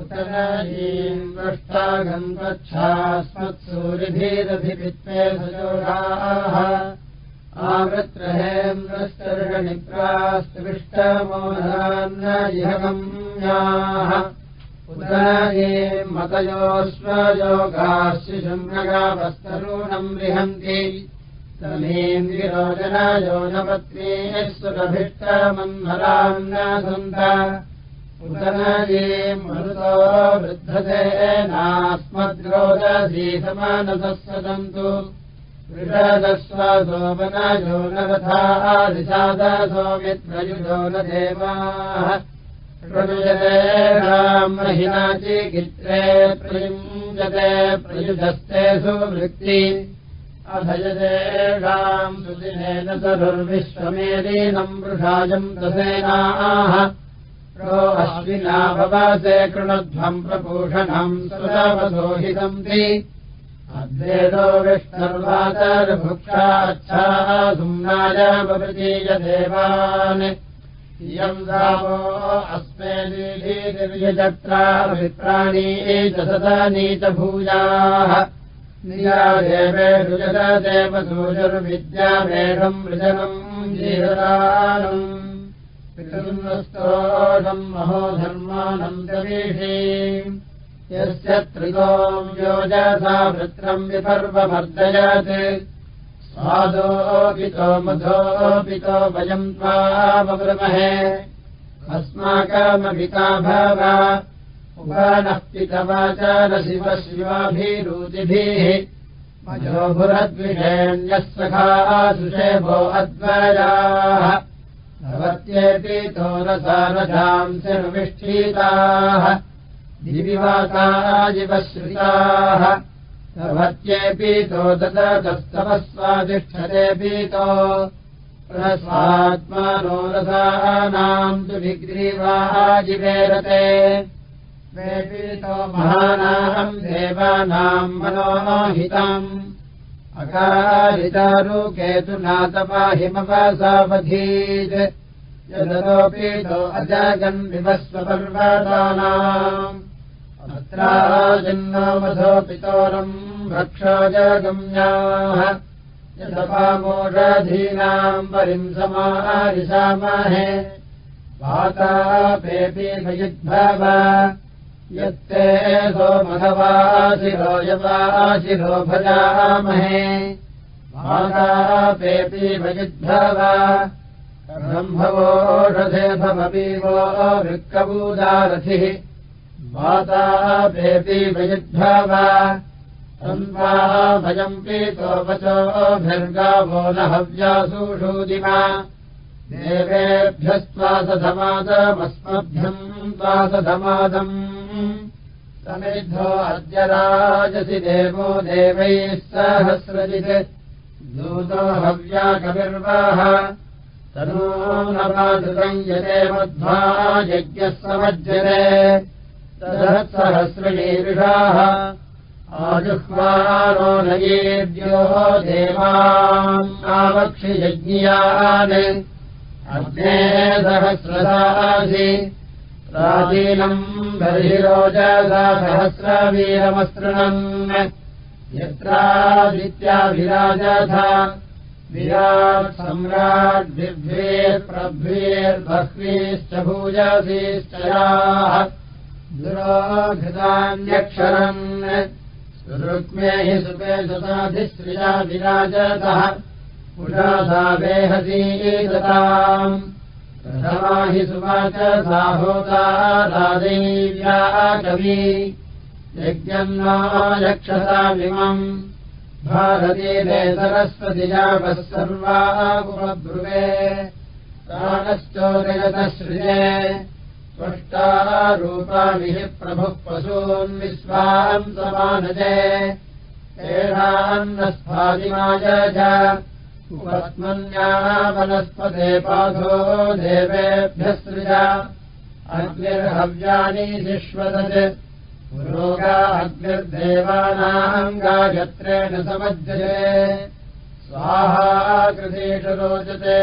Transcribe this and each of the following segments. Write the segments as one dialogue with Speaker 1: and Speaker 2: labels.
Speaker 1: उतरयीम् पृष्टागम् गच्छास्मत्सूरिभिरधिपित्ते सजोषाः आवृत्रहेन्द्रश्चर्षणिप्रास्त्रिष्टमोहान्नयगम्याः उदयीम् मतयोऽश्वयोगाशिशृङ्गावस्तरूणम् रिहन्ति तमीम् विरोचनायो नपत्नी सुरभिष्टमन्मरान्नसन्त उदयीम् मरुतो वृद्धते नास्मद्रोदधीसमानसः सदन्तु वृषदस्वासोमनयो न रथादिशादसोमित्रयुजो न देवाः। महिनाचिकित्रे प्रयुञ्जते प्रयुजस्ते सुवृत्ति अभयदेषाम् सुदिनेन सरुर्विश्वमेदीनम् वृषाजम् दसेनाः। प्रो अश्विना भवासे कृणध्वम् प्रपूषणम् सुरवसोहितन्ति अद्वेदो विष्णर्वाचर्भुक्षाच्छाः सुम्नायामृतीय देवान् इयम् दावो अस्मे दिव्यचत्राभिप्राणी च सदानी च भूयाः नियादेवेषु जगदेवसूजुर्विद्यामेषम् वृजनम् जीवदानम् पितृन्नस्तोषम् महो धर्मानन्दवीषी यस्य त्रिगोम् योजसा वृत्रम् विपर्वमर्दयत् स्वादोऽपितो मधोऽपितो वयम् त्वामवृमहे अस्माकमपिता भव उपानः पितवाच न शिव शिवाभिरुचिभिः मजोभुरद्विषेण्यः सखासुषेभो अद्वयाः भवत्येऽपितो रसारजांसिर्विष्ठीताः दिविवाताजिवश्रिताः सर्वत्येऽपीतो ददतस्तवस्वातिष्ठतेऽपीतो रस्वात्मानो रसानाम् तु विग्रीवाजिवेरते वेपीतो महानाम् देवानाम् मनोहिताम् अकारितारुकेतु नातपाहिमवसावधीत् यदरोपीतो अजागन् विवस्वपर्वतानाम्। अत्राजिन्नो मधोपितोरम् भक्षोजगम्याः यदपामोषधीनाम् परिम् समारिषामहे वातापेऽपि भयुद्भव यत्ते सोमघवाशिरो यवाशिरो भजामहे। वातापेऽपि भयुद्भव ब्रह्मवोषधे भवपीवो वृक्कबूदारथिः मातापेऽपि वयुद्भव तन्वा भयम् पीतो वचोभिर्गावो न हव्यासूषूदिमा देवेभ्यस्त्वासधमादमस्मभ्यम् त्वासधमादम् समेद्धो अद्य राजसि देवो देवैः सहस्रजित्। दूतो हव्याकविर्वाह तनो नवादृतम् यते मध्वा यज्ञः समज्यते। तदहत्सहस्रणीरुषाः आजुह्वानो नयेद्यो देवान् आवक्षियज्ञियान् अग्ने सहस्रदासि प्राचीनम् बर्हिरोजसा सहस्रवीरमसृणन् यत्रादित्याभिराजथा विराट् सम्राड्भिर्प्रभ्वीर्बह्वीश्च भूयसीश्च याः दुरोघृतान्यक्षरन् रुक्मे हि सुपे सुताधिश्रिया विराजतः पुषासा वेहसीदताम् हि सुवाच सा होता रादैव्या कवि। यज्ञम् नो यक्षसामिमम् भारतीरे सरस्वतिजापः सर्वागुमब्रुवे प्राणश्चोदयतश्रिये त्वष्टारूपाभिः प्रभुः पशून् विश्वान् समानजे। एषान्नस्फादिमाय च उपस्मन्याः वनस्पते पाथो देवेभ्यः सृज अग्निर्हव्यानि शिश्वदत् पुरोगा अग्निर्देवानाम् गायत्रेण समज्यते। स्वाहा कृतेषु रोचते।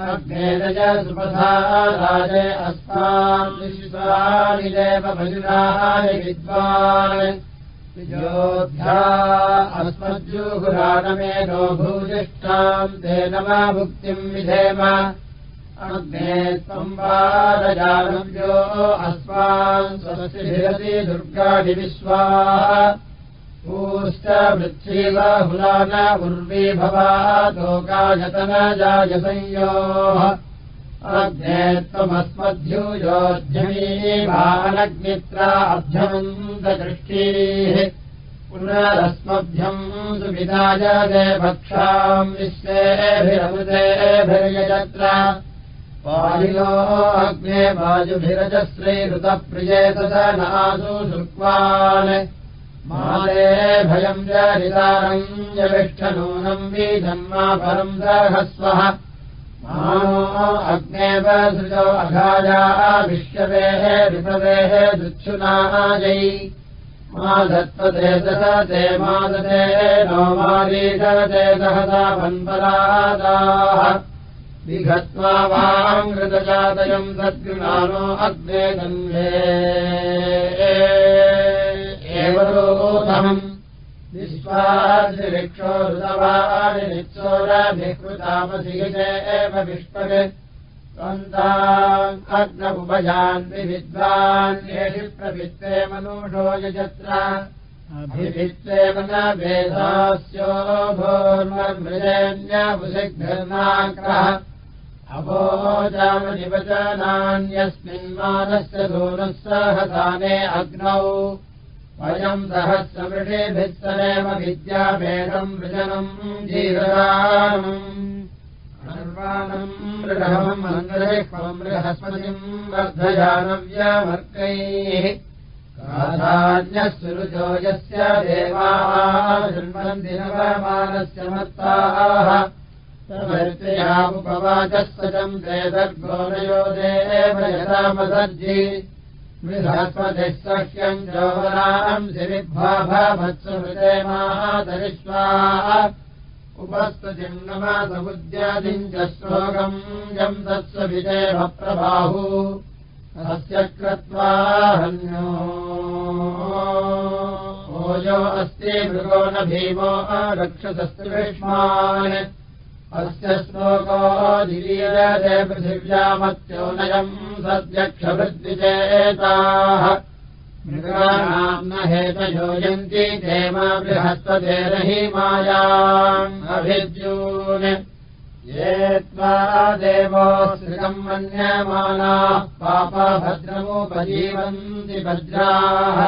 Speaker 1: अग्नेरज सुपथा राजे अस्मान् विश्वानिदेव भजुराय विद्वान् योद्धा अस्मद्युहुराणमे नो भूयिष्ठाम् ते नमा भुक्तिम् विधेम। अग्ने संवारजानव्यो अस्मान् स्वस्तिभिरति दुर्गाणि विश्वाः पूश्च वृच्छीव हुलान उर्वी भवा लोकायतन जायसंयोः अग्ने त्वमस्मद्भ्यूयोऽध्यमीवानग्नित्रा अभ्यमन्तदृष्टिः पुनरस्मभ्यम् सुविधाय देवक्षाम् विश्वेभिरमुदेभिर्यजत्र वायुलो अग्ने वायुभिरजश्रीहृतप्रिये तदनासु शुक्वान् माले भयम् जरितारम् जविष्ठनूनम् विजन्मा परम् दहस्वः अग्नेव सृजो अघाया विश्ववेः ऋपवेः दुच्छुनायै माधत्वते दशते मादते नो मारीषते दहता वन्परादाः विघत्वा वाङ्कृतजातयम् सद्गुणानो अग्ने गन्धे एवरोधम् विश्वाद्रिक्षो ऋतवादिनित्सोरभिकृतामधिगजे एव विष्पत् त्वन्ताम् अग्न उपजान् विद्वान्येषि प्रवित्ते मनुषो यजत्र अभिवित्तेव न वेदास्यो भोर्मृजेन्यभुसिग्धर्नाग्रः अभोजामनिवचनान्यस्मिन्मानस्य दूनः सहसाने अग्नौ वयम् सहस्रमृषेभिस्तरेव विद्याभेदम् वृजनम् जीवराणम् सर्वाणम् मृगहमम् मङ्गलम् बृहस्पतिम् वर्धयानव्यमर्कैः काधान्यः सुरुचो यस्य देवाः नवमानस्य मत्ताः। उपवाचः सजम् देदर्गोनयो देव यदामसर्जि बृहस्पतिः सह्यम् चोराम् शिविद्भाभत्सुहृदे मादरिष्वाः उपस्तुतिम् नमासमुद्यादिम् च श्लोकम् यम् तत्स्वविदेव प्रबाहु। अस्य कृत्वा हन्यो। ओजो अस्ति मृगो न भीमो रक्षसस्त्रिष्मान् अस्य श्लोको दिवीरते पृथिव्यामत्योनयम् सद्यक्षभृद्विजेताः मृगाणाम् न हेतयोजन्ति देव बृहस्पतेरहि मायाम् अभिद्यून् ये त्वा देवो श्रियम् मन्यमानाः पापा भद्रमुपजीवन्ति भद्राः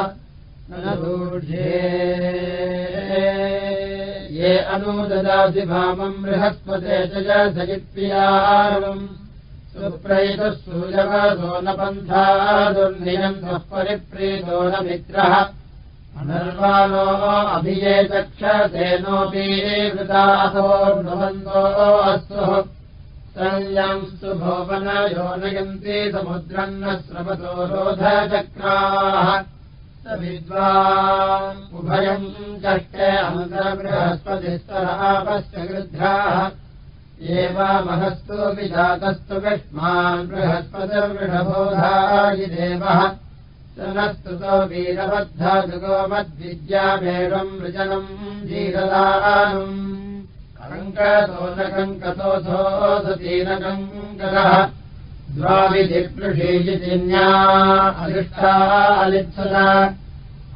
Speaker 1: ये अनुददासि भामम् बृहस्पते च सजित्प्रियाम् सुप्रैतः सूयवसो न पन्था दुर्नियम् सः परिप्रीतो न मित्रः। अनर्वाणो अभिये चक्षसेनोऽपि वृतासो भवन्तो अस्तु। संयंस्तु भोपन योनयन्ति समुद्रम् न स्रवतो रोधचक्राः। स उभयम् चष्टे अन्तर्बृहस्पतिस्तरापश्च गृध्राः। एवामहस्तु विजातस्तु विष्मान् बृहस्पतिर्वृषबोधायि देवः। स न स्तुतो वीरबद्धादुगो मद्विद्याभेदम् वृजनम् जीरदानम् न कङ्कतोऽथो सतीनकङ्करः द्वाविधिपृषीजिन्या अदृष्टा अलित्सत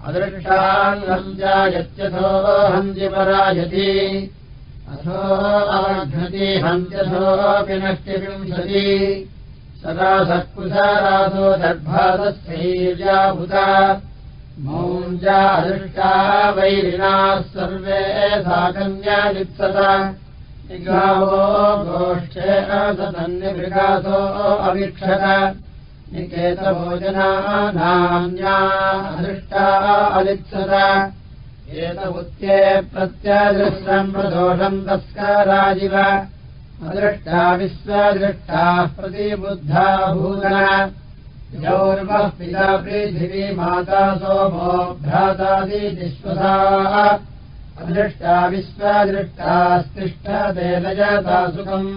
Speaker 1: अदृष्टान्नम् जायत्यथो हन्तिपरायति अथो अवघ्नति हन्त्यथोऽपि नष्टिविंशति सदा सत्कुशारासो दर्भातस्थैर्याभुता मौञ्जा अदृष्टा वैरिणाः सर्वे साकन्यालिप्सत निगावो गोष्ठेन सतन्निमृगासो अवीक्षत। निकेतभोजनानाम्या अदृष्टा अलिप्सत। एत उत्ये प्रत्यदृष्टम् प्रदोषम् तस्कराजिव अदृष्टा विश्वदृष्टाः प्रतिबुद्धा भूतन यौर्वः पिता पृथिवी माता सोमो भ्रातादिश्वसाः अदृष्टा विश्वदृष्टास्तिष्ठते लजता सुखम्।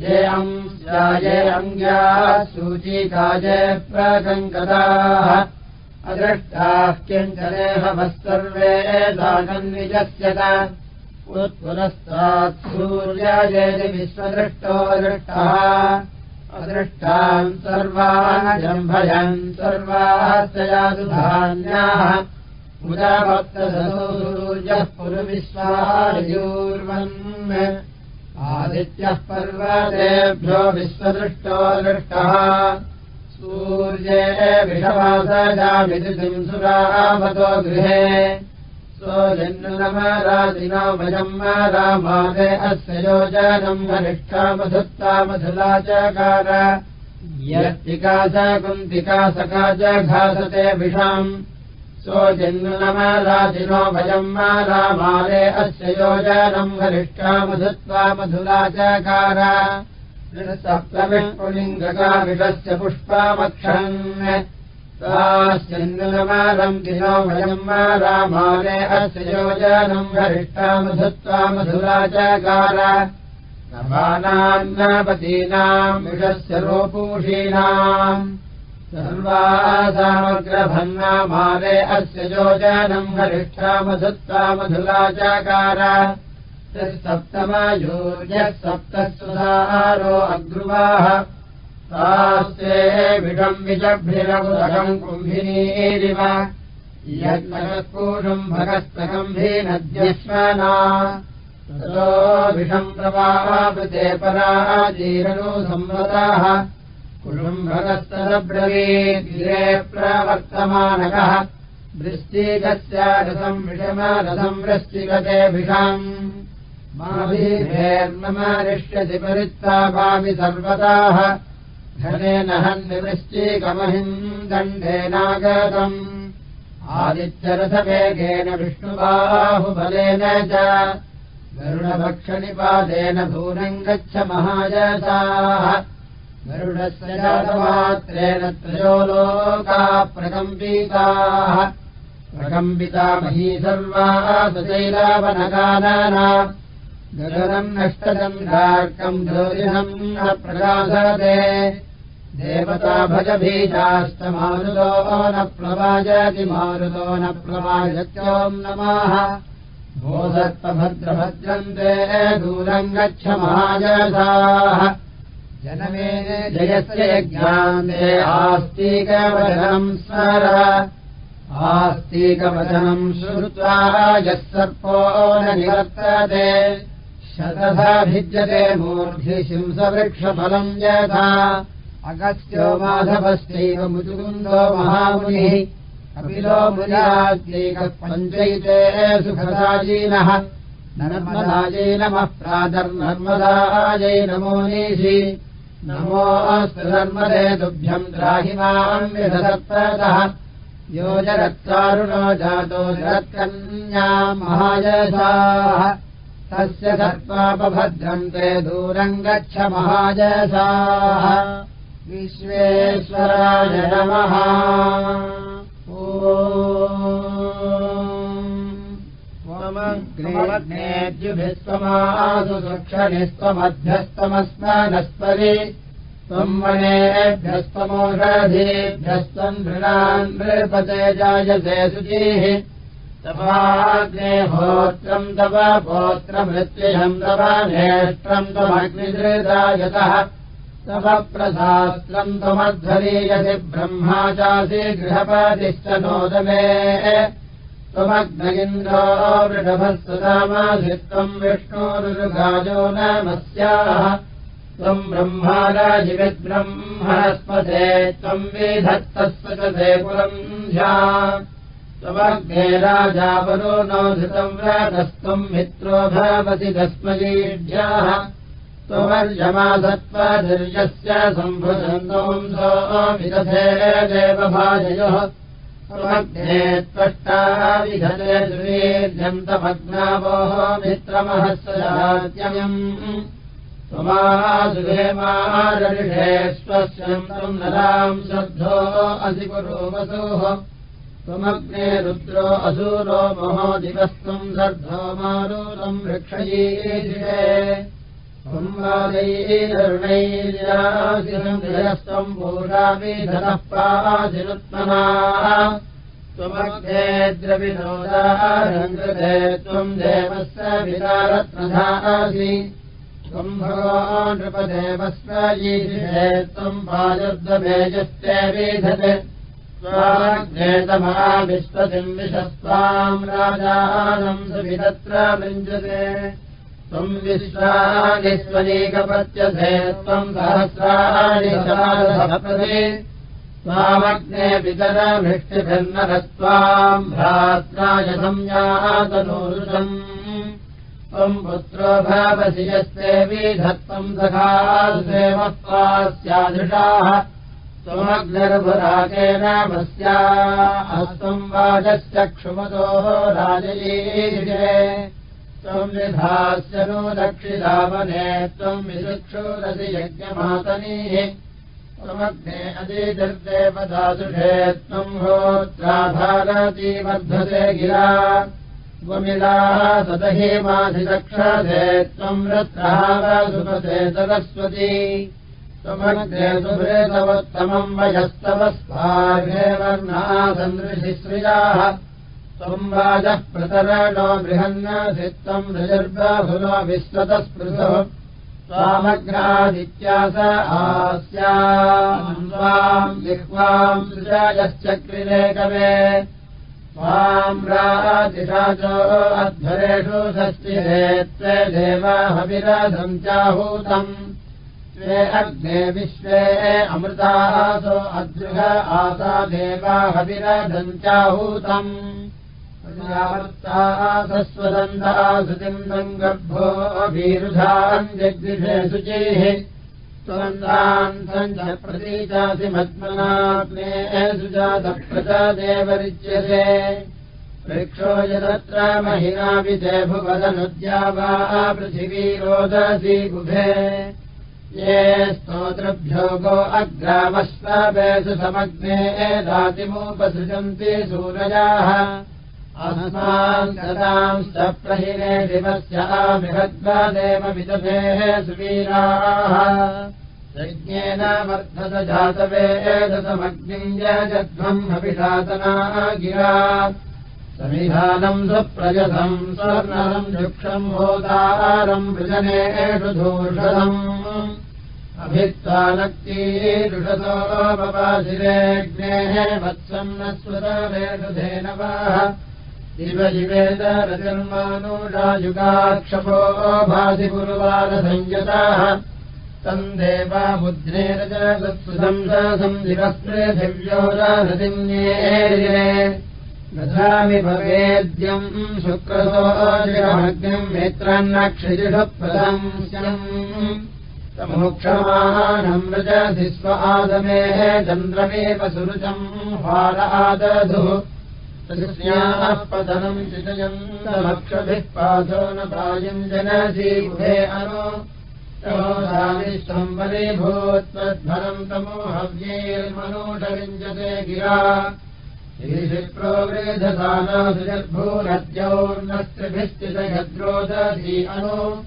Speaker 1: ये अंस्याये अङ्ग्याः सूचीकाये प्रकङ्कताः अदृष्टाः किञ्चनेहवः सर्वे दागन्विजस्य उत्पुरस्तात् सूर्यायेति विश्वदृष्टो दृष्टः। अदृष्टान् सर्वान् जम्भयन् सर्वाश्च यादुधान्याः उदाभक्तसूर्यः पुरुविश्वार्यूर्वन् आदित्यः पर्वतेभ्यो विश्वदृष्टो दृष्टः सूर्ये विषवासजामिति सुरावतो गृहे सोजन्नुनमरादिनो भजम् रामादे अस्य योजनम् वरिष्ठामधुत्ता मधुला चकार यत्तिका च कुन्तिका सका च घासते विषाम् सोजन्नुनमरादिनो भजम् रामादे अस्य योजनम् वरिष्ठामधुत्वा मधुला चकार सप्तमिष्पुलिङ्गका विषस्य पुष्पामक्षन् न्नुनमालम् दिनो वयम् रामाले अस्य योजनम् वरिष्ठामधुत्वा मधुरा चकारानाम्नापतीनाम् विषस्य रोपूषीणाम् सर्वासामग्रभन्नामाले अस्य योजनम् वरिष्ठामधुत्वा मधुरा चकार सप्तः सुधारो अग्रुवाः विजभ्रिरमुदकम् कुम्भिनीरिव ततो विषम् प्रवाहृते पराजीरनो संवताः कुलुम्भगस्तदब्रवीरे प्रवर्तमानकः वृष्टिकस्य रसम् विषमरसम् वृष्टिगते विषम्। माभिर्मरिष्यति परित्ता भावि सर्वताः धनेन हन्निवृश्चीकमहिम् दण्डेनागतम् आदित्यरथवेगेन विष्णुबाहुबलेन च। गरुडभक्षनिपादेन भूनम् गच्छ महायसाः गरुडस्य जातमात्रेण त्रयो लोका प्रकम्पिताः प्रकम्पिता मही सर्वाः सुचैलावनकाना गगनम् नष्टचन्द्रार्कम् ज्योतिषम् न प्रकाशते। देवता भजबीजास्तमारुतो न प्लवाजति मारुतो न प्लवाजत्योम् नमः। भोधत्वभद्रभद्रन्ते दूरम् गच्छ महाजसाः जयस्य यज्ञान्ते आस्तिकवचनम् स्मर। आस्तिकवचनम् श्रुत्वा यः सर्पो न निवर्तते। शतथा भिद्यते मूर्धि शिंसवृक्षफलम् यथा। अगस्त्यो माधवस्यैव मुचुकुन्दो महामुनिः। कपिलो मुनिराज्यैकः पञ्चैते सुखदाजीनः नर्मदायै नमः प्रातर्नर्मदायै नमो नीषि नमोऽस्तु नर्मदे तुभ्यम् द्राहि माम् विधदत्ततः योजरत्तारुणो जातो जरत्कन्या महायसाः तस्य सर्पापभद्रन्ते दूरम् गच्छ महाजसाः विश्वेश्वराय नमः ओमग्नेद्युभिस्त्वमासु सुक्षणिस्त्वमध्यस्तमस्मानस्परि त्वम् वनेभ्यस्तमोषधीभ्यस्त्वम् नृणान् नृपते जायसे शुचिः। तपाग्ने होत्रम् तव पोत्रमृत्युहम् तव नेष्ट्रम् त्वमग्निदृदायतः तव प्रशास्त्रम् ब्रह्मा चासि गृहपतिश्च नोदमे त्वमग्न इन्द्रो वृषभस्तदामासि त्वम् विष्णोरुगाजो नमस्याः त्वम् ब्रह्माराजिविद्ब्रह्मणस्पते त्वम् विधत्तस्वचते पुरम् ध्या। त्वमग्ने राजावरो नो धृतम् व्रतस्त्वम् मित्रो तस्मयीढ्याः त्वमर्यमासत्त्वधर्यस्य सम्भुजन्तोऽंसो विदधे देवभाजयोः त्वमग्ने त्वष्टा विधते मित्रमहस्वजात्ययम् त्वमासुभेमारऋषे स्वस्यम् त्वम् नराम् श्रद्धो असि पुरोवसोः त्वमग्ने रुद्रो असूरो महो दिवस्त्वम् सर्धो मारूरम् वृक्षयीषे संवादैर्णैर्यासिरम् पूषाभिधनः पासिनुत्मना त्वमग्ने द्रविनोदारङ्गते त्वम् देवस्य विकारत्नधासि त्वम् भगवान् नृपदेवस्वजीषे त्वम् विधते। स्वाग्नेतमा विश्वसिम् विशस्त्वाम् राजानम् सुविदत्र वृञ्जते त्वम् विश्वानि स्वनीकपत्यसे त्वम् सहस्राणि त्वामग्ने पितरभृष्टिभिर्नरस्त्वाम् भ्रात्राय संयातनोरुषम् त्वम् पुत्रो भावसि यस्ते विधत्वम् सखासेवत्वा स्यादृशाः त्वमग्निर्भुराकेन वस्या हस्तम् वाचश्चक्षुमतोः राजयीषे त्वम् दक्षिधावने त्वम् विचक्षुरसि यज्ञमातनीः। त्वमग्ने अदिर्देवदासुषे त्वम् होत्राभारती वर्धसे गिरा। त्वमिलाः सदहीमाधिदक्षसे त्वम् रत्रावसुपते सरस्वती। त्वमग्ने सुभृतवोत्तमम् वयस्तव स्वार्हे वर्णासन्दृशिश्रियाः त्वम् वाजः प्रतरणो बृहन्नसि त्वम् ऋजर्बाहुलो विश्वतः स्पृशो त्वामग्रादित्यास आस्याम् जिह्वाम् सृजायश्चक्रिरे कवे त्वाम् रातिशाचो अध्वरेषु षष्टिरे त्वे देवाहविरधम् चाहूतम् त्वे अग्ने विश्वे अमृतासो अद्रुह आसा देवाहविरधम् चाहूतम् सस्वदन्ता सुचिन्दम् गर्भो वीरुधाम् जग्दिषे शुचिः स्वन्दान् सञ्च प्रतीचासि मद्मनाग्ने सुजातप्रचादेवरिच्यते वृक्षो यदत्र महिनाविजय भुवदनुद्या वा पृथिवी रोदसी बुभे ये स्तोत्रभ्यो गो अग्रामश्वावेषु समग्ने दातिमुपसृजन्ति सूरजाः गतांश्च प्रहिरे दिवस्य बृहद्वादेव विदधेः सुवीराः। यज्ञेन वर्धत जातवेदसमग्निम् यजध्वम् अभिषातना गिरा। समिधानम् सुप्रजसम् स्वर्णरम् युक्षम् होदारम् वृजनेषु धूषदम् अभित्वा बपाशिरेग्नेः वत्सम् न स्वरेषु धेनवाः शिव शिवेदरजन्मानुषायुगाक्षपो भासि गुरुवारसंयताः तम् देवा बुद्ध्नेरजगत्सुसंसम् दिवस्पृथिव्यो राधतिन्ये दधामि भवेद्यम् नेत्रान्नक्षिजिषप्रदम् मोक्षमानम् रजसि स्व आदमेः चन्द्रमेव सुरुचम् हार आदधुः पतनम् चितयन्तमक्षभिः पादो न पायम् जनसीभे अनो तमोधामिष्टम्बरे भूत्वध्वरम् तमोहव्यैर्मनोषविञ्जते गिरा। श्रीभूरद्यौर्नस्त्रिभिश्चितयद्रोदधी अनु।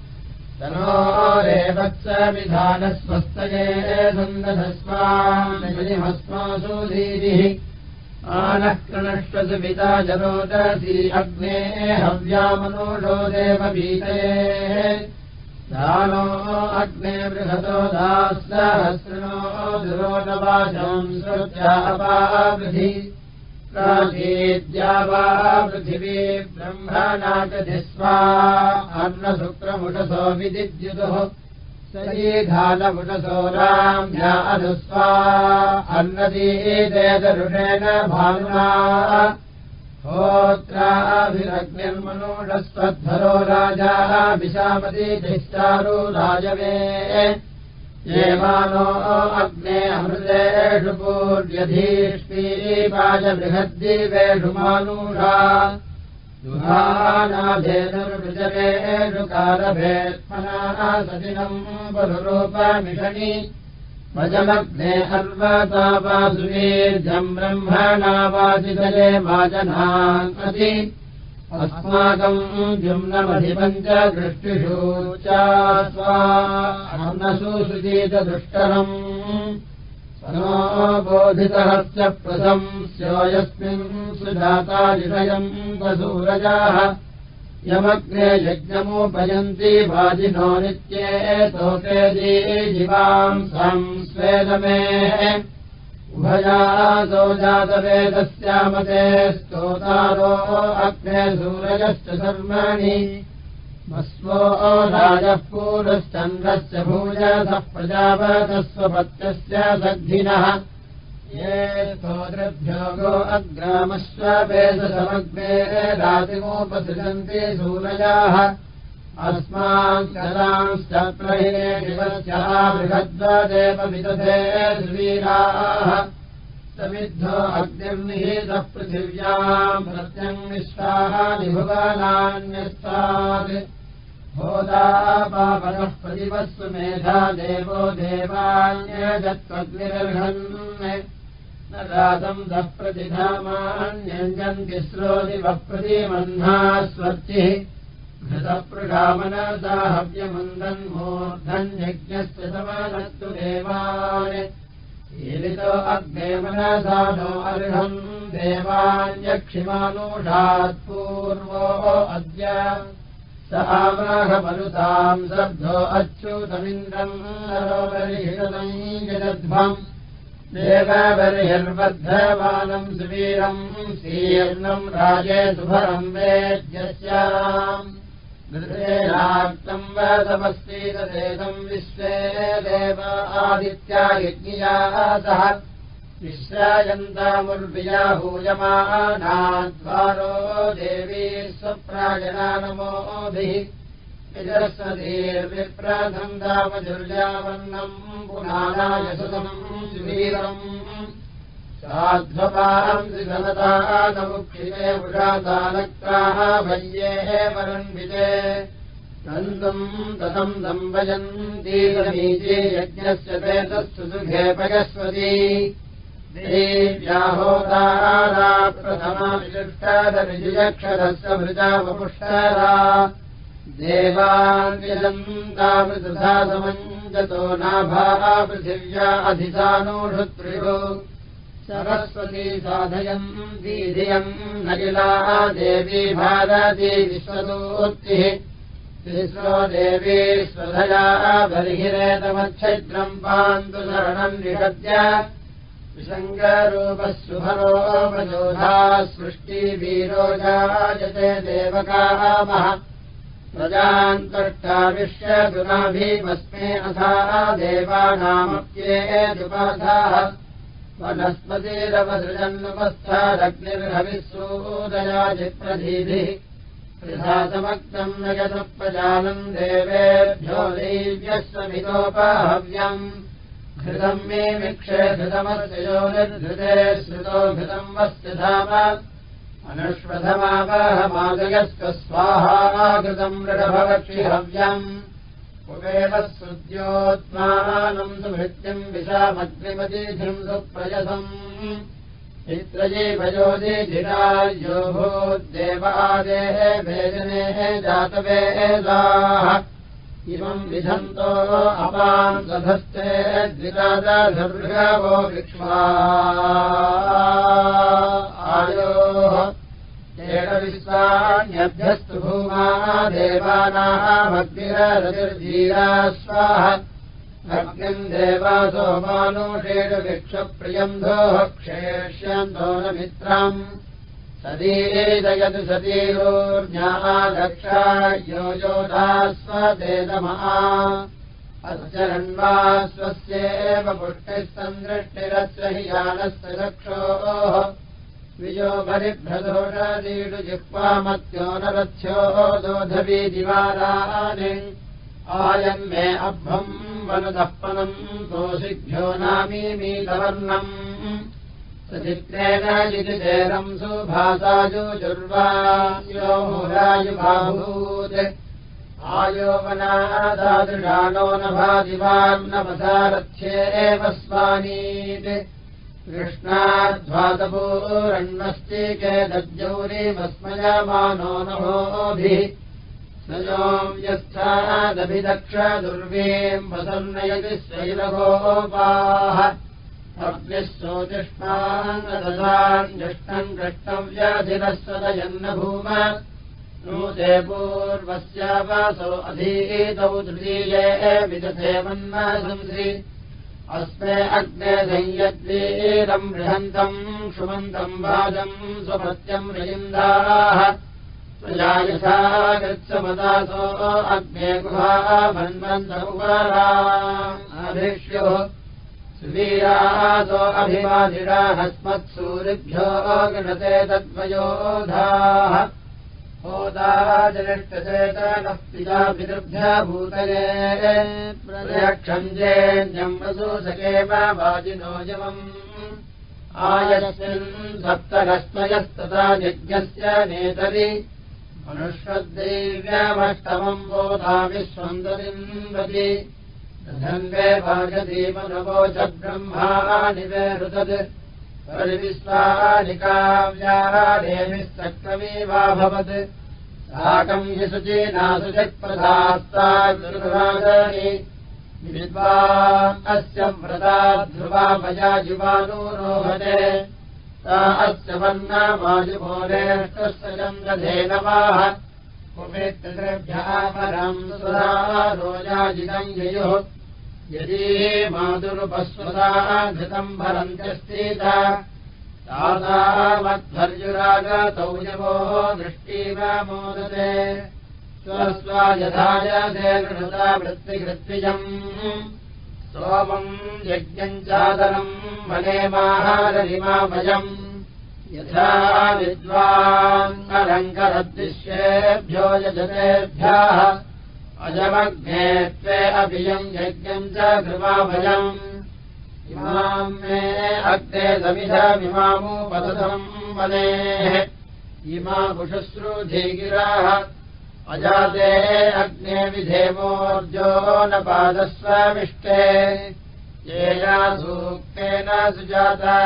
Speaker 1: तनोरे वत्सविधानस्वस्तये सन्दधस्मामस्मासु धीरिः आनः पिता जरोदसी अग्ने देवभीतये। दानो अग्ने बृहतो श्रुत्यापावृधि प्राचीद्या वा पृथिवी ब्रह्मणागधिस्वा अन्नशुक्रमुषसो विदिद्युतुः सरीघालमुषसो राम्या अनुस्वा अन्नदीदेदरुषेण भानुना होत्राभिरग्निर्मनोषस्वध्वरो राजा विशामतीधिश्चारो राजवे। ये मानो अग्ने अमृतेषु पूर्यधीष्टीपायबृहद्दीपेषु मानुषा दुहानाभेदुर्वृजवेषु कारभेत्मना सदिनम् पुरुरूपमिषणि वजमग्ने अर्वतापासुवीर्जम् ब्रह्मणावासितले वाजनान्मति अस्माकम् जुम्नमधिपञ्च दृष्टिषु च स्वान्नसु सुजीतदुष्टरम् बोधितहस्य प्रथम् स्यो यस्मिन् सुजातादिषयम् वसूरजाः यमग्ने यज्ञमुपयन्ति वाजिनो नित्ये तोके जीवाम् संस्वेदमे उभयासो जातवेदस्यामते स्तोतारो अग्ने सूरजश्च सर्वाणि मस्वो राजः पूरश्चन्द्रस्य भूयसः प्रजापतस्वपत्यस्य सद्धिनः। ये स्तोत्रभ्योगो अग्रामश्ववेदसमग्ने रातिमुपसृजन्ति सूरजाः। अस्माकरांश्च प्रहिणे शिवस्यः बृहद्वदेव विदधे ध्वीराः समिद्धो अग्निर्निहितः पृथिव्याम् प्रत्यङ्निष्ठाः निभुवनान्यस्तात् भोदापापनः प्रतिवस्सु मेधा देवो देवान्यजत्वग्निर्हन् न रातम् दः प्रतिधामान्यञ्जन्तिस्रोदिवः प्रतिमह्ना स्वर्चिः घृतपृषामनसाहव्यमन्दन्मूर्धन्यज्ञस्य समानस्तु देवान्। ईलितो अग्ने मनसानो अर्हम् देवान्यक्षिमानुषात् पूर्वो अद्य आवाहमनुताम् शब्दो अच्युतमिन्द्रम् जगध्वम् देवबर्हिर्बद्धमानम् सुवीरम् शीर्णम् राजे सुभरम् वेद्यस्याम् ृतेनाक्तम् वसमस्तीतदेतम् विश्वे देव आदित्या यज्ञियाः सह विश्रायन्तामुर्वियाहूयमानाद्वारो देवी स्वप्रायणा नमोभिः विदर्शदीर्विप्रधन्दामजुर्यावन्नम् पुनानायसुतम् सुवीरम् साध्वपाम् त्रिधनतामुक्षिते पुषातालक्ताः भय्ये परन्विते नन्दम् ततम् दम्बयन्तीरमीचे यज्ञस्य वेदस्तु सुखे पयस्वती देव्याहोदारा प्रथमा विशिष्टादविजयक्षरस्य भृजा वपुष्टारा देवान्यजन्तामृतधा समञ्जतो नाभाः पृथिव्या अधिसानोषुत्रिषु सरस्वती साधयम् दीधियम् नलिलाः देवी भारती विश्वदूर्तिः विश्वो देवी स्वधया बर्हिरेतमच्छिद्रम् पान्तु शरणम् निषद्य विसङ्गरूपः सुभरोपजोधा सृष्टिवीरो जायते देवकामः प्रजान्तष्टाविश्यगुणाभिमस्मे अथा देवानामप्येदुपाधाः वनस्पतिरवसृजन्नुपस्थादग्निर्हविसूदयाजिप्रधीभिः त्रिधासमक्तम् न यतप्रजानम् देवेभ्यो देव्यस्वमितोपाहव्यम् घृतम् मे मिक्षे घृतमस्य निर्धृते श्रुतो घृतम् वस्य धाम। अनुष्वधमावहमादयस्क स्वाहा घृतम् मृडभवक्षिहव्यम् कुवेव सुद्योत्मानम् सुभृत्यम् विशामग्निमतीधिम् सुप्रयसम्। चित्रये भयोधिरायो भूद्देवादेः भेजनेः जातवेदाः इमम् विधन्तो अपाम् सधस्ते द्विराजर्गवो विक्ष्मा आयोः विश्वान्यभ्यस्तु भूमा देवानाः भक्तिरतिर्जीरा स्वाह विक्षप्रियम् दोः क्षेष्यन्तो न मित्रम् सदीदयतु सतीरोर्ज्ञाः दक्षा यो योधा स्वदेदमहा अचरण्वा स्वस्येव पुष्टिः हि यानस्य दक्षोः विजोभरिभ्रदोषदीडु जिह्वामत्यो नरथ्यो दोधवी दिवारानि। आयम् मे अभ्वम् वनुदःपनम् तोषिभ्यो नामीमीतवर्णम् सचित्रेण जितिचेरम् सुभासाजुजुर्वायो मुरायुभाभूत् आयोवनादादृशानो न भादिवान्नपसारथ्ये एव स्वानीत्। कृष्णाध्वातपूरण्वस्तिके दज्जौरीमस्मयमानो नभोभिः। सयोम् यस्थादभिदक्ष दुर्वीम् वसन्नयति शैलगोपाः अग्निः सोतिष्ठान्नदधान्यष्टम् द्रष्टव्याधिरस्वदयन्न भूम नूते पूर्वस्यावासो अधीतौ तृतीये विदधेवन्नसंसि अस्मे अग्ने संयद्वीरम् बृहन्तम् क्षुमन्तम् वाजम् स्वपत्यम् रयिन्दाः प्रजा यथा गच्छमदासो अग्ने गुहा मन्वन्तमुपराभिष्यो सुवीरासो अभिवादिराहस्मत्सूरिभ्यो गणते तद्वयोधाः। होदाजनिष्टचेतनः पिताभिदृभ्यभूतये प्रयक्षञ्जेन्यम् वसूसकेव वाजिनो यमम्। आयस्मिन् सप्तकस्मयस्तथा यज्ञस्य नेतरि। मनुष्यद्दैव्यमष्टमम् बोधाविश्वन्दरिन्वति धन्वे वाजदीमनवोच ब्रह्मा निवेरुतत् परिविश्वानिकाव्यादेविस्तक्रमीवाभवत् साकम् हि शुचीनासुचिप्रदास्तानि विद्वान् अस्य व्रता ध्रुवामया युवानूरोहते सा अस्य वर्णमायुभोरेष्टस्य चन्द्रधेनवाः कुमित्रभ्यापरम् सुरा रोजाजितम् ययुः। यदि मातुरुपस्वता घृतम् भरन्त्यस्तीत तासामध्वर्युरागतौ यवोः दृष्टिव मोदते। स्वस्वा यथाय ते गृहता वृत्तिकृत्विजम् सोमम् यज्ञम् चादनम् वनेमाहाररिमाभयम् यथा विद्वाङ्गरङ्गरद्विष्येभ्यो यजतेभ्यः अजमग्ने त्वे अभियम् यज्ञम् च कृपाभयम् इमाम् मे अग्ने समिधमिमामुपदम् वनेः। इमा कुशुश्रुधीगिराः अजाते अग्ने विधेमोर्जो न पादस्वमिष्टे। येया सूक्तेन सुजाता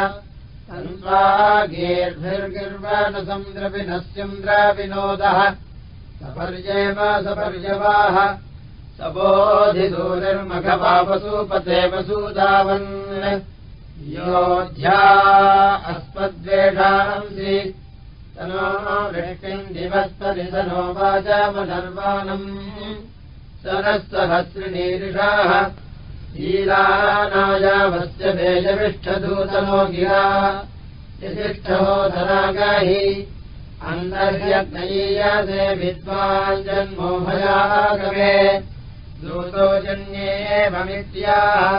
Speaker 1: सन्त्वागीर्भिर्गिर्वनसन्द्रविनस्यन्द्रविनोदः सपर्येव सपर्यवाः। सपोधिदूरिर्मघपापसूपते वसूदावन् योध्या अस्मद्वेषांसि। तनो वृष्टिम् दिवस्तनिधनो वाचामनर्वाणम् सरःसहस्रिणीरिषाः लीलानायावस्य देशविष्ठदूतनो गिरा। यशिष्ठो धरागाहि अन्तर्यज्ञयीयते विद्वान् जन्मोभयागमे। दूतो जन्येवमित्याः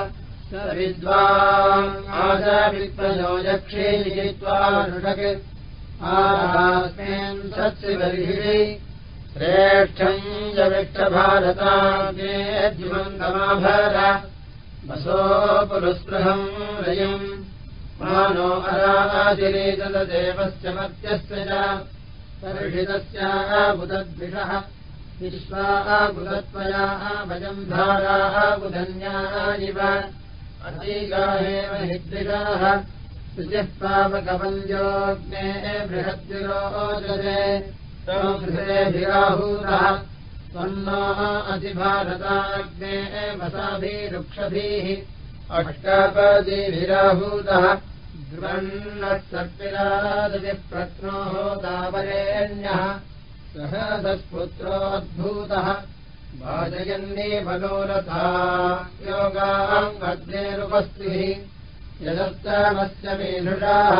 Speaker 1: स विद्वान् आशवित्तयो यक्षीलित्वा ऋषक्। आस्मिन् सत्सिबर्हिः श्रेष्ठम् वसो पुरुस्पृहम् रयम्। मानो अराजिरेतदेवस्य मत्यस्य च। परिषितस्याः बुधद्विषः। विश्वाः बुधत्वयाः भजम् धाराः बुधन्याः इव। अतीगाहेव हिद्विषाः शुचिः पावकवन्द्योऽग्ने बृहद्विरोचते। भिराहूतः त्वन्नो अतिभारताग्ने वसाभिरुक्षभिः अष्टापदीभिराहूतः ध्रुवन्नः सर्पिरादिप्रत्नोः दावरेण्यः सहसस्पुत्रोद्भूतः वाजयन्नी मनोरथा योगाङ्गग्नेरुपस्तिः यदत्तमस्य मीनुषाः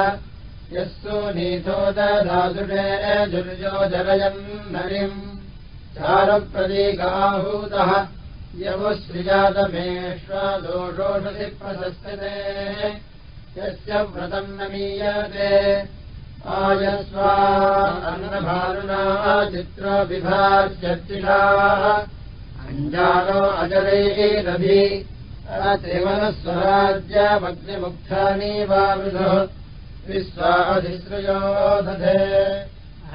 Speaker 1: यः सुनीतो दधासुषे दुर्योजरयन्नरिम् चारुप्रतीकाहूतः यवुश्रिजातमेष्वादोषोषसि प्रशस्यते यस्य व्रतम् न मीयते आयस्वा अन्नभारुणा चित्रविभास्यर्चिषाः अञ्जानो अजरैरभि त्रिवनस्वराज्यमग्निमुक्तानि वा वृधो विश्वाधिश्रयो दधे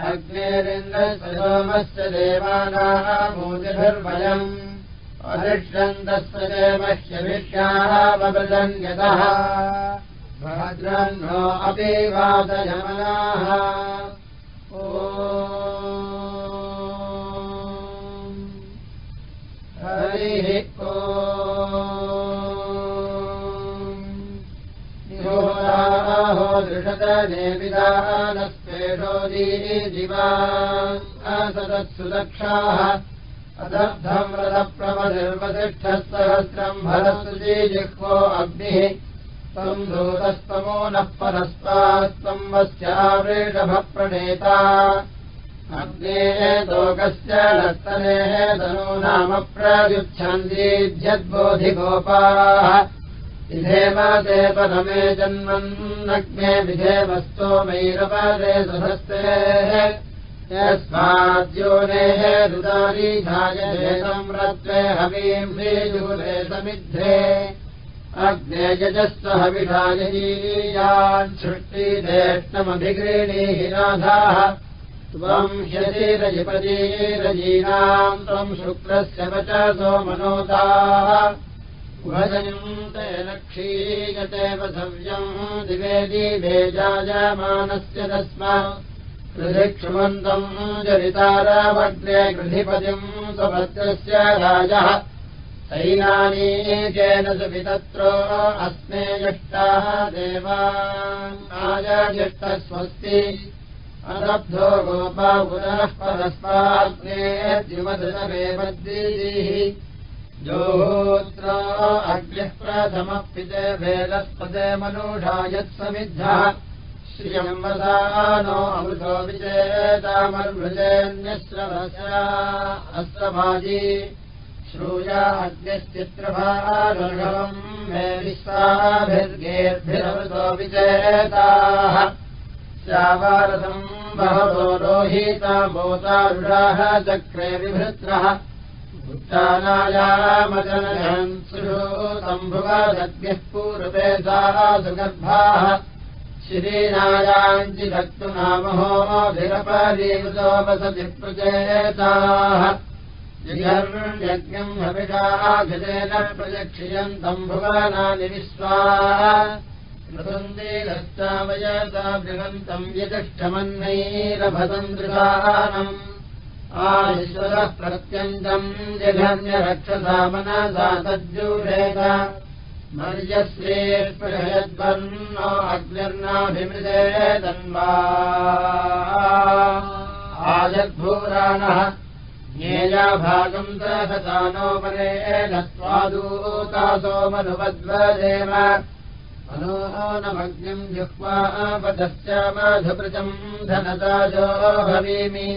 Speaker 1: अग्नेरिन्द्रसोमस्य देवानामूतिभिर्भयम् अधिष्ठन्तस्य देवह्यभिष्याः वदन्यतः भद्रन्नो अपि वादयमनाः। ओ हरिः ओ निहोराहो दृषतनेविदानस्पेषो जीवा। असदत्सुदक्षाः अदर्थम् रथप्रमनिर्वसिष्ठसहस्रम् भरसुजीजिह्वो अग्निः। त्वम् दूतस्तमो नः परस्तास्त्वम् वस्यावृषभप्रणेता अग्ने लोकस्य नर्तनेः धनो नाम प्रयुच्छन्दीध्यद्बोधिगोपाः विधेमते पदमे जन्मन्नग्ने विधेमस्तोमैरपदे सुहस्तेः यस्माद्योनेः रुदारी धायते संरत्वे हवीम् श्रीजूले समिद्धे। अग्ने यजस्व हविषायीयान् सृष्टिदेष्टमभिगृणीः नाथाः। त्वम् ह्यतिरजिपदीरजीनाम् त्वम् शुक्रस्य वचसो मनोताः भजम् तेन क्षीयते वसव्यम् दिवे दिवे जायमानस्य तस्मा। कृधिक्षुमन्तम् जरितारामग्ने गृधिपतिम् स्वभद्रस्य राजः। सैनानी केन सुवितत्रो अस्मे जष्टाः देवा आयजिष्टस्वस्ति अरब्धो गोपा पुनः परस्माग्ने द्युमदृशवेवद्दीः अग्निः प्रथमः पिते वेदस्पदे मनुषा यत्समिद्धः। श्रियम् वदानो अमृतो विचेतामर्भृजेऽन्यश्रवसा अस्त्रभाजी श्रूया अग्निश्चित्रभागम् मे विश्वाभिर्गेर्भिरमृतो विचेताः श्यावारथम् बहवो रोहिता भूतारुषाः चक्रे विभृत्रः उत्तानायामजनयन् सुषूतम्भुवदग्निः पूर्वेदाः सुगर्भाः श्रीनायाञ्चिभक्तु नामहोभिरपरीमृतोपसति प्रचेताः। यज्ञम् हविषाभिजेन प्रचक्षियन्तम् भुवनानि विश्वा। मृदन्देरश्चावयता बृहन्तम् यतिष्ठमन्नैरभतम् दृशानम् आश्वरः प्रत्यन्तम् तज्जूषेत मर्यश्रेष्पयद्वन्नो अग्निर्नाभिमृदे तन्वा आजद्भूराणः ज्ञेया भागम् दशतानोपरे न स्वादूतासो मनुवद्वदेव मनोनमग्निम् जिह्वा पदश्च मधुपृजम् धनताजो भवीमि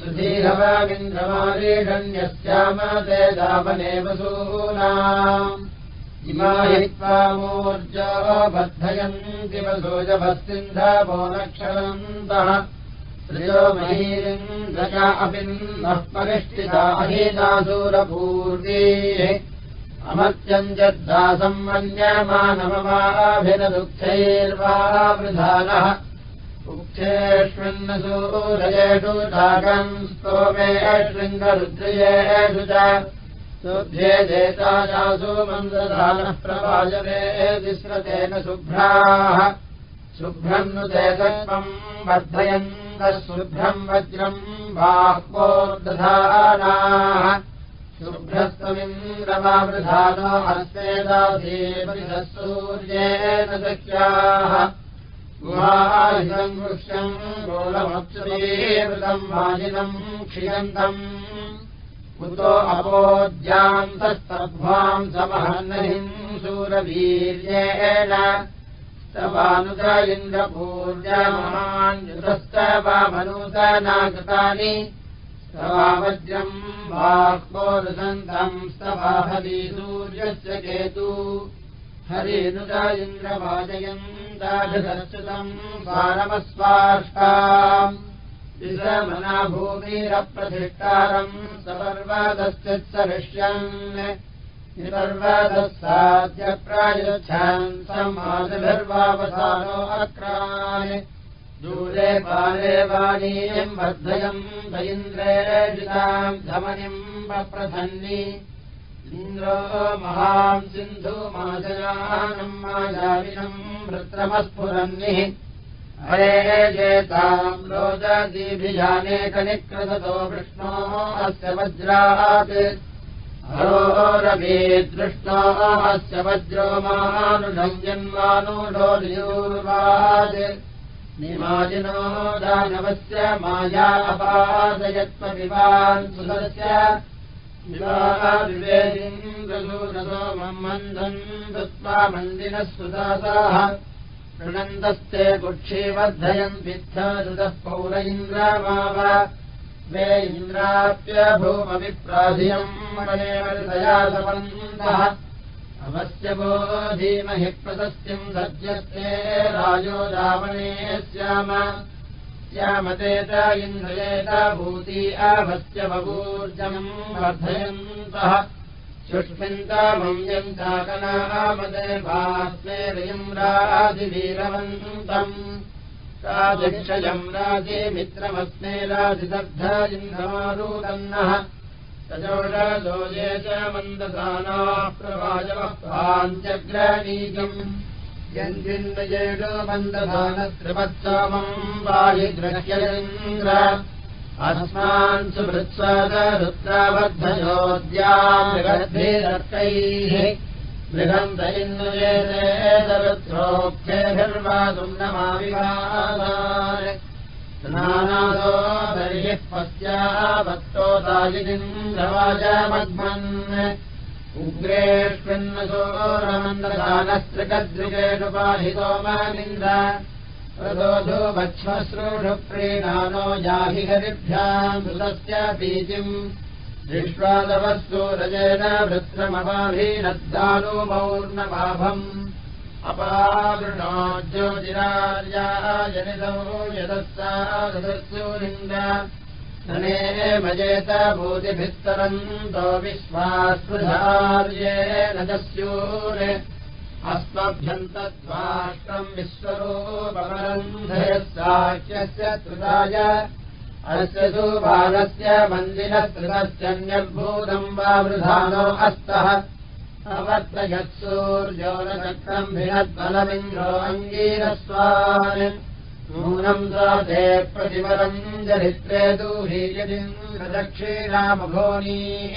Speaker 1: सुधीरवामिन्द्रमारीषण्यस्याम ते दावने वसूनाम् इमा हित्वा मूर्जा बद्धयन्ति वसूजभस्सिन्धवो नक्षरन्तः। श्रियो महीरिन्द्रजा अपि नः परिष्ठिता अहीनासूरपूर्वीः अमर्त्यम् जद्दासम् मन्यमानमवाभिनदुःखैर्वा वृधानः उक्थेष्विन्नसूरयेषु दागम् स्तोमे शृङ्गरुद्रयेषु च। शुभ्ये देतायासु मन्द्रधानः प्रवाजने तिस्रतेन शुभ्राः। शुभ्रम् नु देतत्वम् वर्धयन्तः शुभ्रम् वज्रम् बाह्वोर्दधानाः। शुभ्रस्त्वमिन्द्रमावृधानो हस्तेदाधीपरिषः सूर्येण सख्याः गुहाहितम् वृक्षम् गोलमप्सुरीवृतम् वाजिनम् क्षियन्तम्। कुतो अपोद्यान्तस्तभ्वाम् समहन्नहिम् शूरवीर्येण। स्तवानुत इन्द्रपूर्यमान्युतस्तवामनूतनाकृतानि स्तवावज्रम् बाह्वोरुसन्तम् स्तवाहली सूर्यस्य केतु हरेनुत इन्द्रवाजयन्ताभिधर्चितम् स्वारमस्वाष्टाम् विषमना भूमिरप्रधिष्ठारम् सपर्वतश्चित्सरिष्यन् निपर्वतः साध्यप्रायुच्छन् समाजभिर्वावसानो अक्रान् दूरे पाले वाणीयम् वर्धयम् द धमनिम् वप्रधन्नि इन्द्रो महाम् सिन्धु माजयानम् मायाविनम् वृत्रमस्फुरन्निः हरे जेताम् रोदीभिजानेकनिकृतो विष्णो अस्य वज्रात्। हरोरवीदृष्णो अस्य वज्रो मानुषञ्जन्मानुषोर्वात् निमाजिनो दानवस्य माया अपादयत्वविवान् सुदस्य विवेदिन्द्रसूरसो मन्दम् दत्त्वा मन्दिनः सुदासाः ऋणन्दस्ते कुक्षीवर्धयन् विद्धदुतः पौर इन्द्रामाव वे सपन्तः अवस्य वो धीमहि प्रशस्तिम् सज्जस्ते राजो रावणे स्याम स्यामतेत इन्द्रयेत भूति अवस्य बभूर्जम् वर्धयन्तः। सुष्मिन्तामम् यन्ताकनामदेवास्मेरयम् राजिवीरवन्तम् राजक्षयम् राजिमित्रमस्मे राजिदग्ध इन्द्रमारूदन्नः तजोषदोजे च मन्दसानाः प्रवाजवः पाञ्चग्रनीकम् यन्विन्वयेषु मन्दसानत्रिपत्सोमम् वायुग्रह्यन्द्र अस्मान् सुभृत्सादरुद्राबद्धयोद्यामृगद्भिरर्कैः मृगन्त इन्द्रयेतेतरुत्रोक्ष्यभिर्वातुम् नमाविवादान् स्नानादो दर्हिः पश्चावत्तोदायिनिन्द्रवाजमध्वन् उग्रेष्वन्नसोरमन्ददानस्त्रिकद्विजेषु पाहितो मानिन्द्र प्रदोधो वक्ष्मश्रूषु प्रीणानो याहि हरिभ्याम् सुतस्य बीजिम् विश्वादवस्तु रजेन वृत्रमवाभीनद्दानुमौर्णभाभम् अपावृणो ज्योतिरार्या जनितौ यदस्तादस्यूरिन्द धने मजेत भूतिभिस्तरन्तो विश्वास्पृधार्ये न दस्यून् अस्मभ्यन्तद्वाष्ट्रम् विश्वरूपमरन्धयः साक्ष्यस्य त्रिताय अस्य सुबालस्य मन्दिरः त्रितश्चन्यद्भूतम् वा वृधानो अस्तः चक्रम् भिनद्बलमिन्द्रो अङ्गीरस्वान् नूनम् ते प्रतिवरम् चरित्रे दूहीयदिन्द्रदक्षिणामभोनीः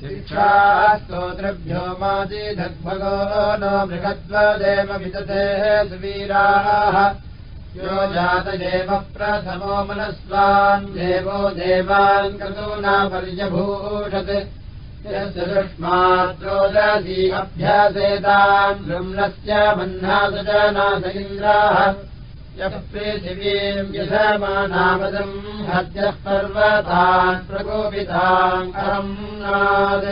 Speaker 1: शिक्षास्तोत्रभ्यो मादिधग्भगो नो बृहद्वदेव विदधेः सुवीराः। यो जातदेव प्रथमो मनस्वान् देवो देवान् क्रतूना पर्यभूषत्। यस्य अभ्यासेतान् ब्रह्मणस्य मह्नासु च नाथ इन्द्राः यः पृथिवीम् यथमानामदम् हद्यः पर्वतान् अहम् नाद्।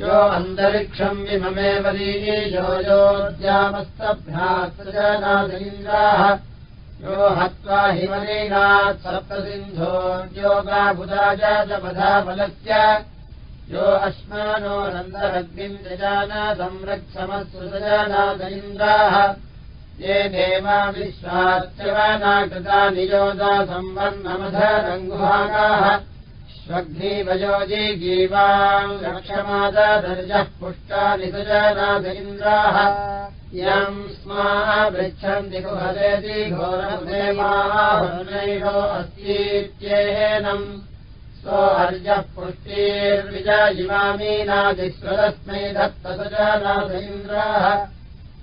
Speaker 1: यो अन्तरिक्षम् विममेव यो नाथ इन्द्राः यो हत्वा हिमलीनात् सप्तसिन्धो योगाबुधा च पथा बलस्य। यो जजाना संरक्षमसृजानाथ इन्द्राः ये देवा विश्वाच्यवाना कृता नियोदा संवन्नमधरङ्गुभागाः श्वग्निवयोजी गीवाम् रक्षमादर्जः पुष्टानि सुजानाथ इन्द्राः। यम् स्मा पृच्छन्ति कुहरेति घोरदेवाहनैषो अस्तीत्येनम् सो अर्यः पुष्टिर्विजयिमामीनादिस्वदस्मै दत्तसुजानाथ इन्द्राः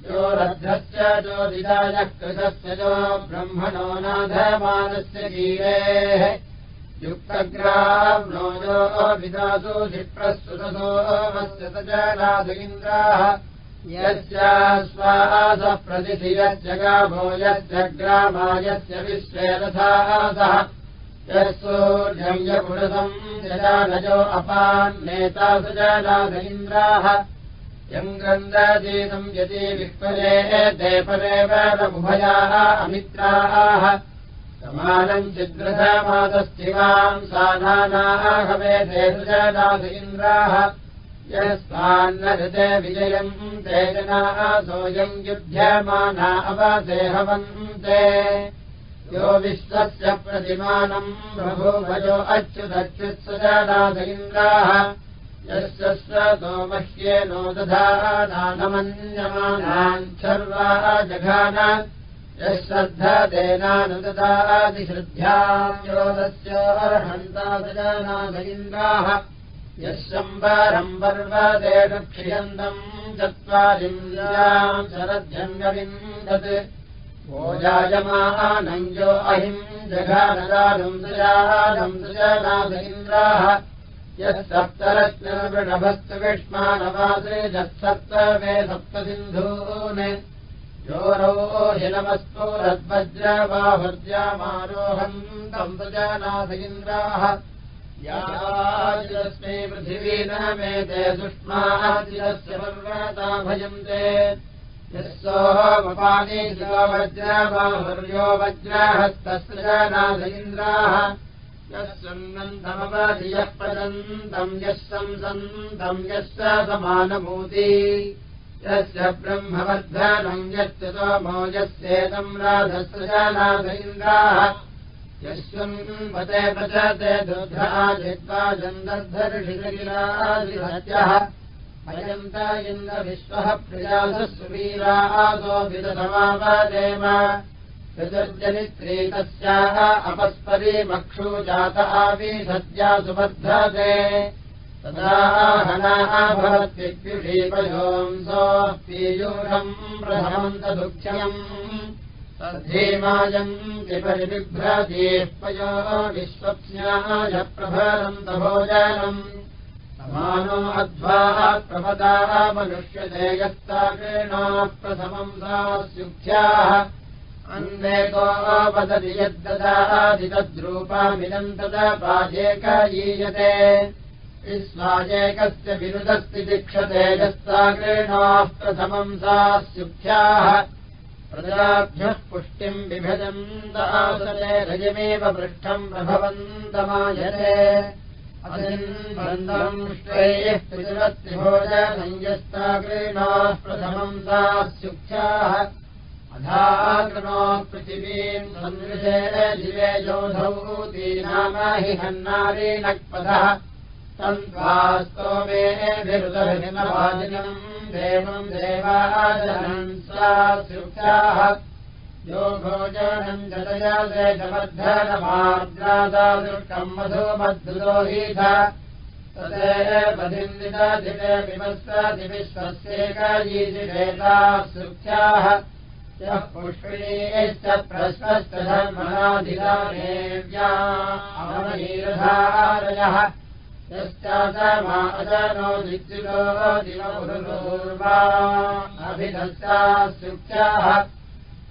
Speaker 1: यो रद्धश्च ज्योतिदायः कृतस्य जो ब्रह्मणो नाधमानस्य जीवेः युक्तग्राम्नो यो विदासु क्षिप्रस्तुतसो वस्य स प्रतिथियश्च गाभो यस्य ग्रामायस्य विश्वेरथासः यः सूर्यम् यपुरसम् जजानजो अपान्नेता सुजानाथ इन्द्राः यम् ग्रन्थजीतम् यदि परेव नमुभयाः अमित्राः। समानम् चिद्रथमादस्थिवाम् साधानाः हवेते सुजानाथ इन्द्राः। यस्मान्न ऋते विजयम् ते जनाः सोऽयम् युध्यमाना अवसेहवन्ते यो विश्वस्य प्रतिमानम् प्रभुभजो अच्युदच्युत्सुजानाथ इन्द्राः यस्य स्वतो मह्येनो दधानानमन्यमानान् सर्वा जघान यः श्रद्धतेनानुददादिश्रद्ध्याम् योगस्य अर्हन्तादजानागीन्द्राः यः शम्बरम् पर्वतेन क्षियन्तम् चत्वारिन्द्राम् शरद्यङ्गविन्दत् ओजायमानञ्जो अहिम् जघानदानम् दजानम् दजनागीन्द्राः यः सप्तरत्नवृणभस्तु विष्मानवासे जत्सप्तमे सप्तसिन्धून्। योरो हिनमस्तु रद्वज्रवाहर्जामारोहम् तम् प्रजानाथ इन्द्राः यास्मै न मेते सुष्मादिरस्य पर्वता भजन्ते। यः सोमपानि वज्रवाहर्यो वज्रहस्तस्य नाथ यः सन्नन्तमवधियः पदन्तम् यः संसन्तम् यस्य समानभूति यस्य ब्रह्मवर्धनम् यस्य सोमो यस्येतम् राधस्रजानाथीन्द्राः यस्वन्वते पचते दुर्धा जन्दर्धर्षिगिरादिहत्यः अयन्त इन्द्रविश्वः प्रियासु विदधमावदेव ऋतुर्जनित्री तस्याः अपस्परी मक्षू जात आविधत्या सुबद्धते तदा हनाः भवत्युषीपयोंसोः पीयूषम् प्रथमन्तदुःख्यम्। तद्धीमायम् त्रिपरिबिभ्रतीः पयो विश्वप्स्याय प्रभरन्तभोजनम्। समानो अध्वाः प्रपदाः मनुष्यते यस्ताकेणाः प्रथमम् सा स्युख्याः अन्वेको वदति यद्ददादितद्रूपामिदम् तदपाजेकयीयते विश्वाजेकस्य विरुदस्ति दीक्षते यस्ताग्रेणाः प्रथमम् सा स्युख्याः प्रजाभ्यः पुष्टिम् बिभजन्तासते रजमेव पृष्ठम् प्रभवन्तमायते। असिन्बन्धम् श्रेयः पितरत्रिभोजनञ्जस्ताग्रेणाः प्रथमम् सा स्युख्याः अधाकृणो पृथिवीम् सन्दृशे दिवे योधौ दीनाम देवम् देवाजनम् सा सुख्याः। यो भोजनम् जलया देशमर्धनमार्द्रादादृष्टम् मधुमद्धुरोहीथ तदेवधिन्दिते विमस्वदिविश्वस्येकयीजिवेदा सुख्याः यः पुष्पिणीश्च प्रश्नश्च धर्मणाधिरामेव्या अमनीरधारयः यश्चादमादनो निश्चितो दिवपुरुर्वा अभिधस्ता सुख्याः।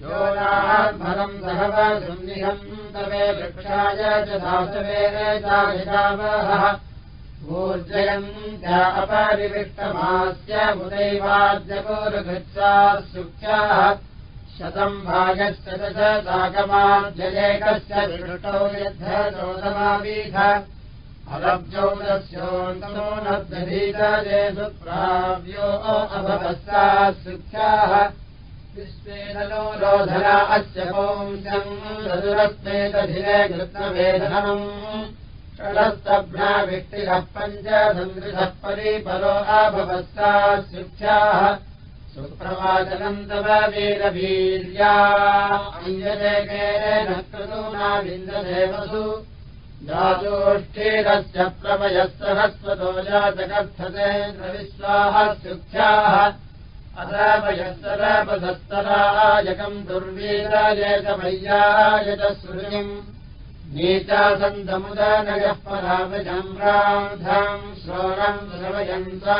Speaker 1: यो नात्मनम् सहवसुन्निहम् तवे वृक्षाय च दासवे चाहितावहः ऊर्जयम् च अपरिविष्टमास्य मुदैवाद्यपुरुभृत्सा सुख्याः शतम् भागश्च यद्धोदमावीध अलब्जौदस्योऽन्तनो नद्धीतजे सुप्राव्यो अभवस्ता सुख्याः। विश्वेदनो रोधना अस्य पौंस्यम् रजुरस्मेतधिरे कृत्नवेधनम्। षडस्तभ्नाविष्टिरः पञ्च सन्दृशः परिपरो अभवस्ता सुख्याः सुप्रवाचनम् तव वीरवीर्या अञ्जलेकेन क्रतूनाविन्ददेवसु जातोष्ठीरस्य प्रभयः सहस्वतो जातकर्थतेन्द्रविश्वाः सुख्याः। अदापयस्तरापधस्तरायकम् दुर्वीरायतमय्यायत श्रुतिम् नीचासन्तमुदनयः परामजम्रान्धाम् श्रोणम् श्रवयम् सा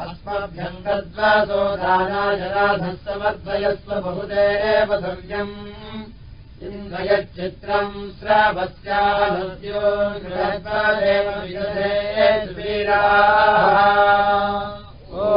Speaker 1: अस्मभ्यम् गद्वासो इन्द्रयच्चित्रम् समर्ध्वयस्व बहुदेव विदधे इन्द्रयच्छित्रम् ओ।